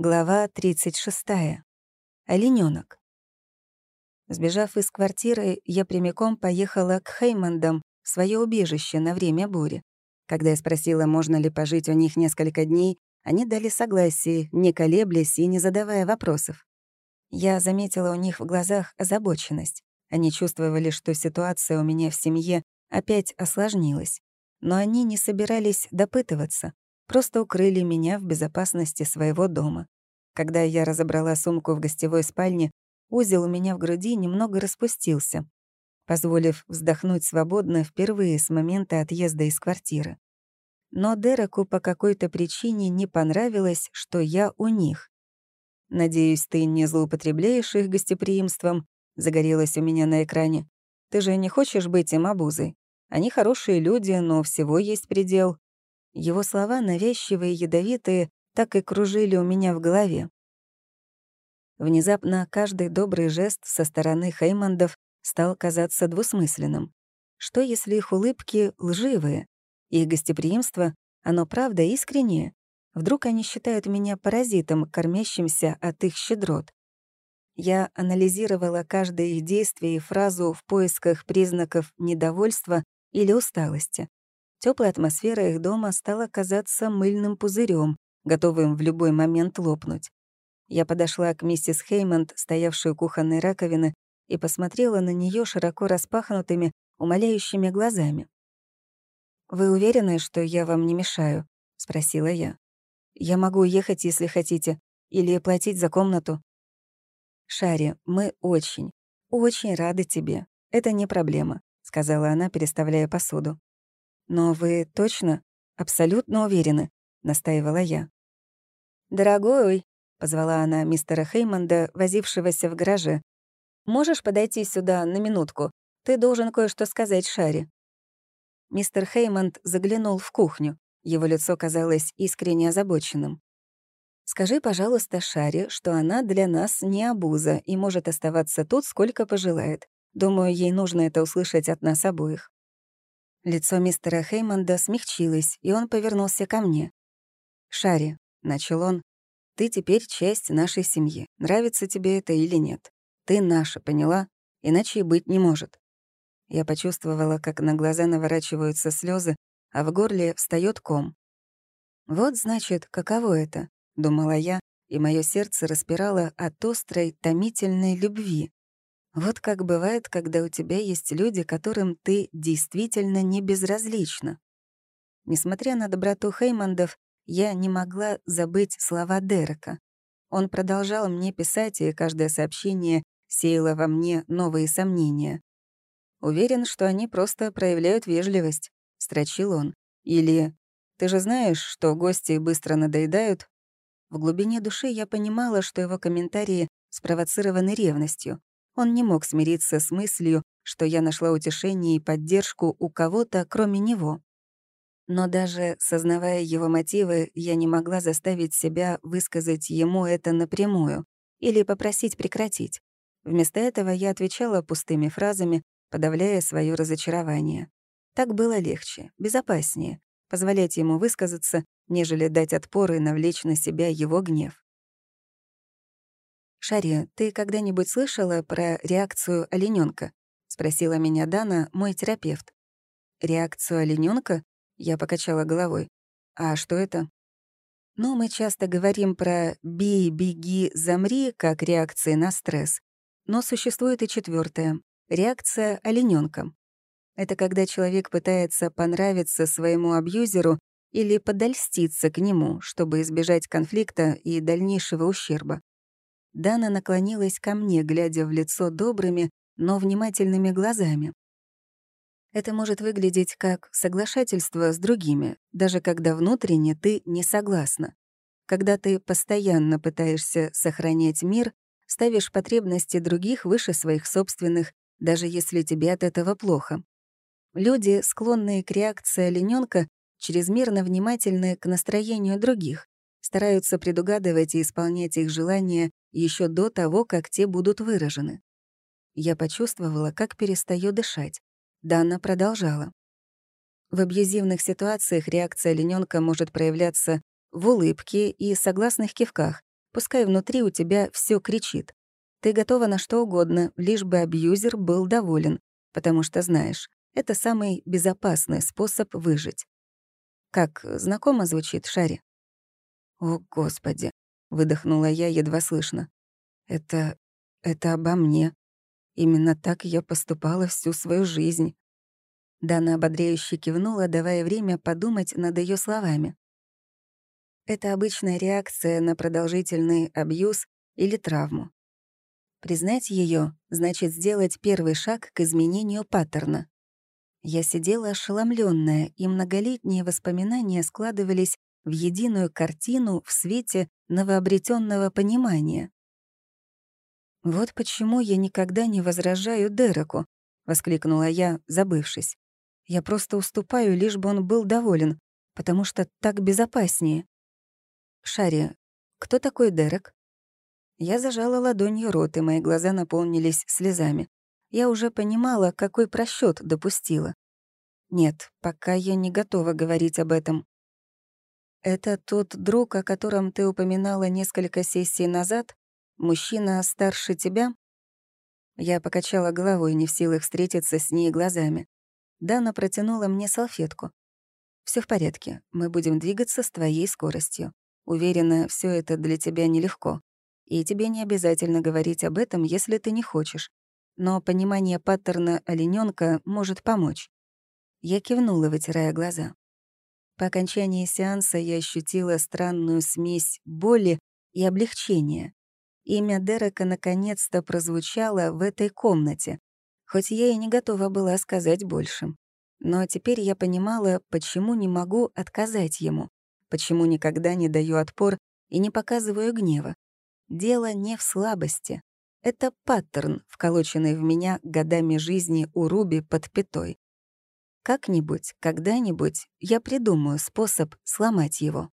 Глава 36. Оленёнок. Сбежав из квартиры, я прямиком поехала к Хеймандам в своё убежище на время бури. Когда я спросила, можно ли пожить у них несколько дней, они дали согласие, не колеблясь и не задавая вопросов. Я заметила у них в глазах озабоченность. Они чувствовали, что ситуация у меня в семье опять осложнилась. Но они не собирались допытываться, просто укрыли меня в безопасности своего дома. Когда я разобрала сумку в гостевой спальне, узел у меня в груди немного распустился, позволив вздохнуть свободно впервые с момента отъезда из квартиры. Но Дереку по какой-то причине не понравилось, что я у них. «Надеюсь, ты не злоупотребляешь их гостеприимством», — загорелось у меня на экране. «Ты же не хочешь быть им обузой? Они хорошие люди, но всего есть предел. Его слова, навязчивые, ядовитые, так и кружили у меня в голове. Внезапно каждый добрый жест со стороны Хеймандов стал казаться двусмысленным. Что, если их улыбки лживые? Их гостеприимство, оно правда искреннее? Вдруг они считают меня паразитом, кормящимся от их щедрот? Я анализировала каждое их действие и фразу в поисках признаков недовольства или усталости. Теплая атмосфера их дома стала казаться мыльным пузырем, готовым в любой момент лопнуть. Я подошла к миссис Хеймонд, стоявшей у кухонной раковины, и посмотрела на нее широко распахнутыми, умоляющими глазами. «Вы уверены, что я вам не мешаю?» — спросила я. «Я могу уехать, если хотите, или платить за комнату». «Шари, мы очень, очень рады тебе. Это не проблема», — сказала она, переставляя посуду. «Но вы точно, абсолютно уверены?» — настаивала я. «Дорогой», — позвала она мистера Хеймонда, возившегося в гараже, «можешь подойти сюда на минутку? Ты должен кое-что сказать Шаре». Мистер Хеймонд заглянул в кухню. Его лицо казалось искренне озабоченным. «Скажи, пожалуйста, Шаре, что она для нас не обуза и может оставаться тут, сколько пожелает. Думаю, ей нужно это услышать от нас обоих». Лицо мистера Хеймонда смягчилось, и он повернулся ко мне. «Шарри», — начал он, — «ты теперь часть нашей семьи. Нравится тебе это или нет? Ты наша, поняла? Иначе и быть не может». Я почувствовала, как на глаза наворачиваются слезы, а в горле встает ком. «Вот, значит, каково это», — думала я, и мое сердце распирало от острой, томительной любви. Вот как бывает, когда у тебя есть люди, которым ты действительно не безразлична. Несмотря на доброту Хеймандов, я не могла забыть слова Дерека. Он продолжал мне писать, и каждое сообщение сеяло во мне новые сомнения. «Уверен, что они просто проявляют вежливость», — строчил он. Или «Ты же знаешь, что гости быстро надоедают?» В глубине души я понимала, что его комментарии спровоцированы ревностью. Он не мог смириться с мыслью, что я нашла утешение и поддержку у кого-то, кроме него. Но даже сознавая его мотивы, я не могла заставить себя высказать ему это напрямую или попросить прекратить. Вместо этого я отвечала пустыми фразами, подавляя свое разочарование. Так было легче, безопаснее, позволять ему высказаться, нежели дать отпор и навлечь на себя его гнев. «Шари, ты когда-нибудь слышала про реакцию олененка? спросила меня Дана, мой терапевт. «Реакцию олененка? Я покачала головой. «А что это?» «Ну, мы часто говорим про «бей, беги, замри» как реакции на стресс. Но существует и четвертая реакция олененка. Это когда человек пытается понравиться своему абьюзеру или подольститься к нему, чтобы избежать конфликта и дальнейшего ущерба. Дана наклонилась ко мне, глядя в лицо добрыми, но внимательными глазами. Это может выглядеть как соглашательство с другими, даже когда внутренне ты не согласна. Когда ты постоянно пытаешься сохранять мир, ставишь потребности других выше своих собственных, даже если тебе от этого плохо. Люди, склонные к реакции оленёнка, чрезмерно внимательны к настроению других, стараются предугадывать и исполнять их желания еще до того, как те будут выражены. Я почувствовала, как перестаю дышать. Дана продолжала. В абьюзивных ситуациях реакция оленёнка может проявляться в улыбке и согласных кивках, Пускай внутри у тебя все кричит. Ты готова на что угодно, лишь бы абьюзер был доволен, потому что знаешь, это самый безопасный способ выжить. Как знакомо звучит Шари? «О, Господи!» — выдохнула я едва слышно. «Это... это обо мне. Именно так я поступала всю свою жизнь». Дана ободряюще кивнула, давая время подумать над ее словами. Это обычная реакция на продолжительный абьюз или травму. Признать ее значит сделать первый шаг к изменению паттерна. Я сидела ошеломленная, и многолетние воспоминания складывались в единую картину в свете новообретенного понимания. «Вот почему я никогда не возражаю Дереку», — воскликнула я, забывшись. «Я просто уступаю, лишь бы он был доволен, потому что так безопаснее». «Шари, кто такой Дерек?» Я зажала ладонью рот, и мои глаза наполнились слезами. Я уже понимала, какой просчет допустила. Нет, пока я не готова говорить об этом. «Это тот друг, о котором ты упоминала несколько сессий назад? Мужчина старше тебя?» Я покачала головой, не в силах встретиться с ней глазами. Дана протянула мне салфетку. Все в порядке, мы будем двигаться с твоей скоростью. Уверена, все это для тебя нелегко. И тебе не обязательно говорить об этом, если ты не хочешь. Но понимание паттерна олененка может помочь. Я кивнула, вытирая глаза. По окончании сеанса я ощутила странную смесь боли и облегчения. Имя Дерека наконец-то прозвучало в этой комнате, хоть я и не готова была сказать больше. Но теперь я понимала, почему не могу отказать ему, почему никогда не даю отпор и не показываю гнева. Дело не в слабости. Это паттерн, вколоченный в меня годами жизни у Руби под пятой. Как-нибудь, когда-нибудь я придумаю способ сломать его.